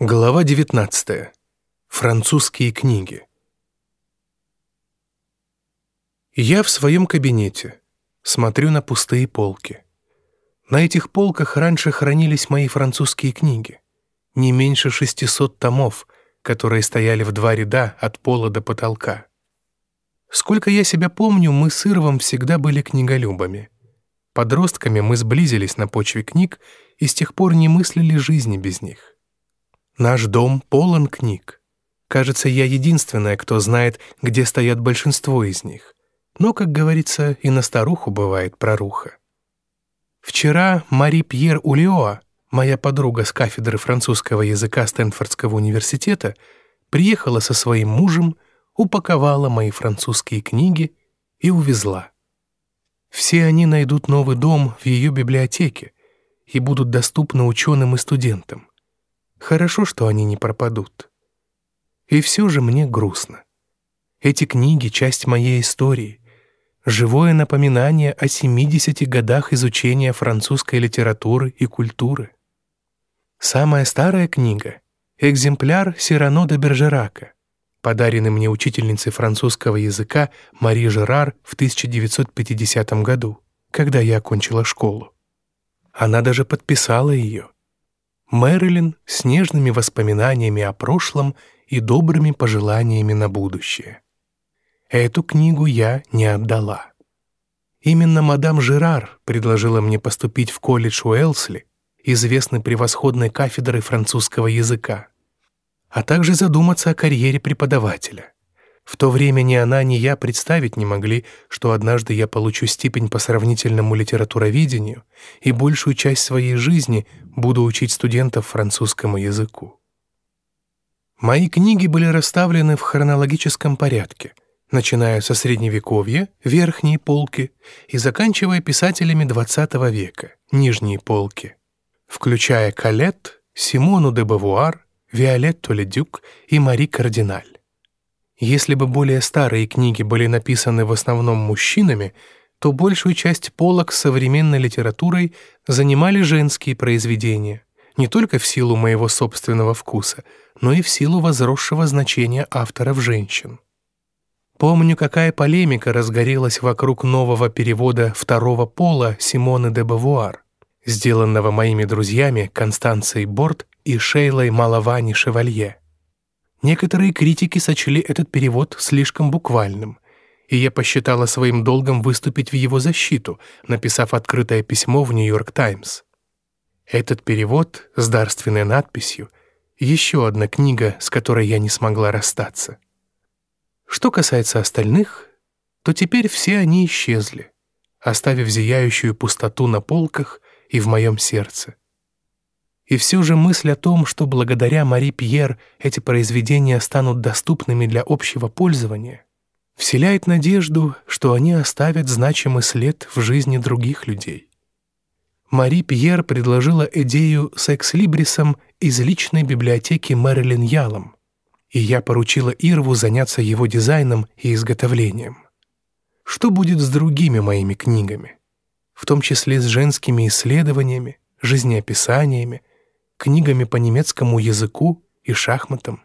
Глава 19. Французские книги. Я в своем кабинете. Смотрю на пустые полки. На этих полках раньше хранились мои французские книги. Не меньше 600 томов, которые стояли в два ряда от пола до потолка. Сколько я себя помню, мы с Ирвом всегда были книголюбами. Подростками мы сблизились на почве книг и с тех пор не мыслили жизни без них. Наш дом полон книг. Кажется, я единственная, кто знает, где стоят большинство из них. Но, как говорится, и на старуху бывает проруха. Вчера Мари Пьер Улиоа, моя подруга с кафедры французского языка Стэнфордского университета, приехала со своим мужем, упаковала мои французские книги и увезла. Все они найдут новый дом в ее библиотеке и будут доступны ученым и студентам. Хорошо, что они не пропадут. И все же мне грустно. Эти книги — часть моей истории, живое напоминание о 70 годах изучения французской литературы и культуры. Самая старая книга — экземпляр Сирано де Бержерака, подаренный мне учительницей французского языка Мари Жерар в 1950 году, когда я окончила школу. Она даже подписала ее — Мэрилин с нежными воспоминаниями о прошлом и добрыми пожеланиями на будущее. Эту книгу я не отдала. Именно мадам Жерар предложила мне поступить в колледж Уэлсли, известный превосходной кафедрой французского языка, а также задуматься о карьере преподавателя. В то время ни она, ни я представить не могли, что однажды я получу степень по сравнительному литературоведению и большую часть своей жизни буду учить студентов французскому языку. Мои книги были расставлены в хронологическом порядке, начиная со Средневековья, верхние полки, и заканчивая писателями XX века, нижние полки, включая Калет, Симону де Бавуар, Виолетту Ледюк и Мари Кардиналь. Если бы более старые книги были написаны в основном мужчинами, то большую часть полок с современной литературой занимали женские произведения, не только в силу моего собственного вкуса, но и в силу возросшего значения авторов женщин. Помню, какая полемика разгорелась вокруг нового перевода второго пола Симоны де Бавуар, сделанного моими друзьями Констанцией Борт и Шейлой Малавани Шевалье. Некоторые критики сочли этот перевод слишком буквальным, и я посчитала своим долгом выступить в его защиту, написав открытое письмо в «Нью-Йорк Таймс». Этот перевод с дарственной надписью — еще одна книга, с которой я не смогла расстаться. Что касается остальных, то теперь все они исчезли, оставив зияющую пустоту на полках и в моем сердце. И все же мысль о том, что благодаря Мари Пьер эти произведения станут доступными для общего пользования, вселяет надежду, что они оставят значимый след в жизни других людей. Мари Пьер предложила идею с экслибрисом из личной библиотеки Мэрилин Ялом, и я поручила Ирву заняться его дизайном и изготовлением. Что будет с другими моими книгами, в том числе с женскими исследованиями, жизнеописаниями, книгами по немецкому языку и шахматам.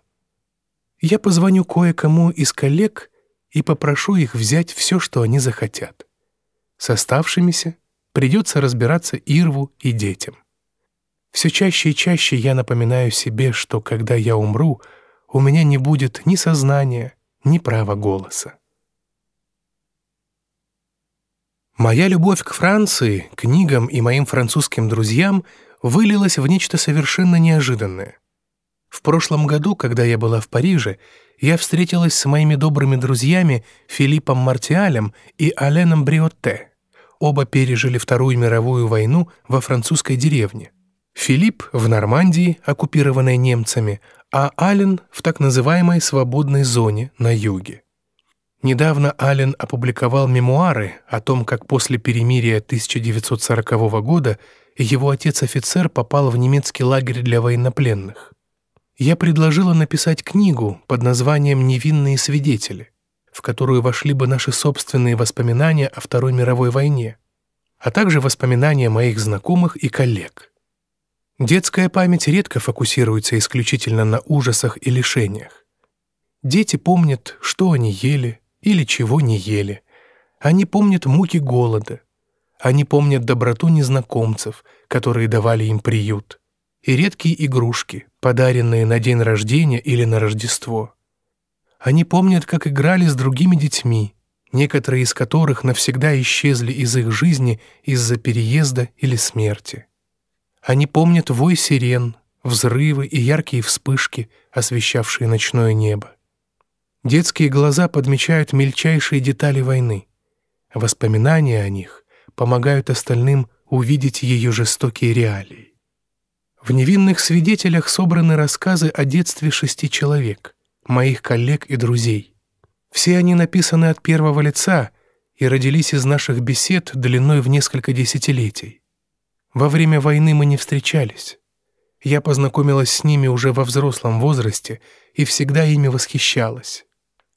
Я позвоню кое-кому из коллег и попрошу их взять все, что они захотят. С оставшимися придется разбираться Ирву и детям. Все чаще и чаще я напоминаю себе, что когда я умру, у меня не будет ни сознания, ни права голоса. Моя любовь к Франции, книгам и моим французским друзьям вылилось в нечто совершенно неожиданное. В прошлом году, когда я была в Париже, я встретилась с моими добрыми друзьями Филиппом Мартиалем и Аленом Бриотте. Оба пережили Вторую мировую войну во французской деревне. Филипп в Нормандии, оккупированной немцами, а Ален в так называемой «свободной зоне» на юге. Недавно Ален опубликовал мемуары о том, как после перемирия 1940 года его отец-офицер попал в немецкий лагерь для военнопленных. Я предложила написать книгу под названием «Невинные свидетели», в которую вошли бы наши собственные воспоминания о Второй мировой войне, а также воспоминания моих знакомых и коллег. Детская память редко фокусируется исключительно на ужасах и лишениях. Дети помнят, что они ели или чего не ели. Они помнят муки голода. Они помнят доброту незнакомцев, которые давали им приют, и редкие игрушки, подаренные на день рождения или на Рождество. Они помнят, как играли с другими детьми, некоторые из которых навсегда исчезли из их жизни из-за переезда или смерти. Они помнят вой сирен, взрывы и яркие вспышки, освещавшие ночное небо. Детские глаза подмечают мельчайшие детали войны. Воспоминания о них помогают остальным увидеть ее жестокие реалии. В невинных свидетелях собраны рассказы о детстве шести человек, моих коллег и друзей. Все они написаны от первого лица и родились из наших бесед длиной в несколько десятилетий. Во время войны мы не встречались. Я познакомилась с ними уже во взрослом возрасте и всегда ими восхищалась.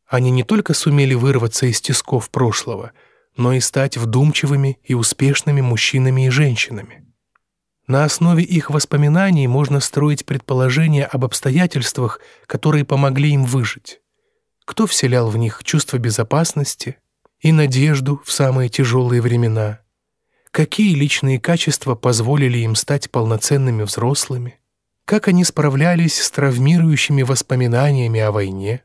Они не только сумели вырваться из тисков прошлого, но и стать вдумчивыми и успешными мужчинами и женщинами. На основе их воспоминаний можно строить предположения об обстоятельствах, которые помогли им выжить. Кто вселял в них чувство безопасности и надежду в самые тяжелые времена – Какие личные качества позволили им стать полноценными взрослыми? Как они справлялись с травмирующими воспоминаниями о войне?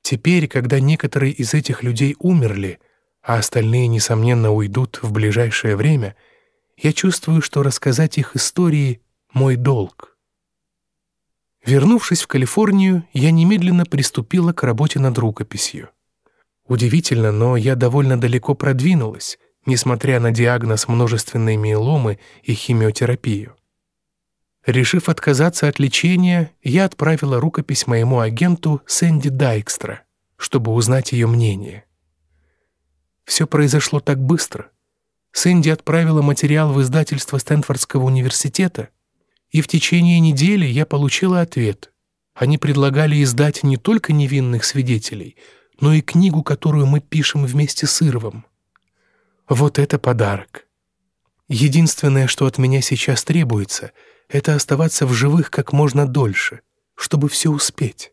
Теперь, когда некоторые из этих людей умерли, а остальные, несомненно, уйдут в ближайшее время, я чувствую, что рассказать их истории — мой долг. Вернувшись в Калифорнию, я немедленно приступила к работе над рукописью. Удивительно, но я довольно далеко продвинулась, несмотря на диагноз множественной миеломы и химиотерапию. Решив отказаться от лечения, я отправила рукопись моему агенту Сэнди Дайкстра, чтобы узнать ее мнение. Все произошло так быстро. Сэнди отправила материал в издательство Стэнфордского университета, и в течение недели я получила ответ. Они предлагали издать не только невинных свидетелей, но и книгу, которую мы пишем вместе с Ирвом. Вот это подарок. Единственное, что от меня сейчас требуется, это оставаться в живых как можно дольше, чтобы все успеть.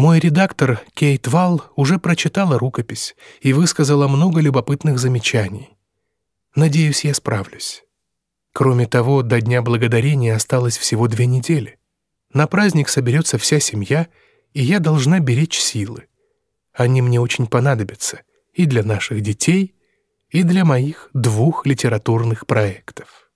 Мой редактор Кейт Вал уже прочитала рукопись и высказала много любопытных замечаний. Надеюсь, я справлюсь. Кроме того, до Дня Благодарения осталось всего две недели. На праздник соберется вся семья, и я должна беречь силы. Они мне очень понадобятся и для наших детей, и для моих двух литературных проектов.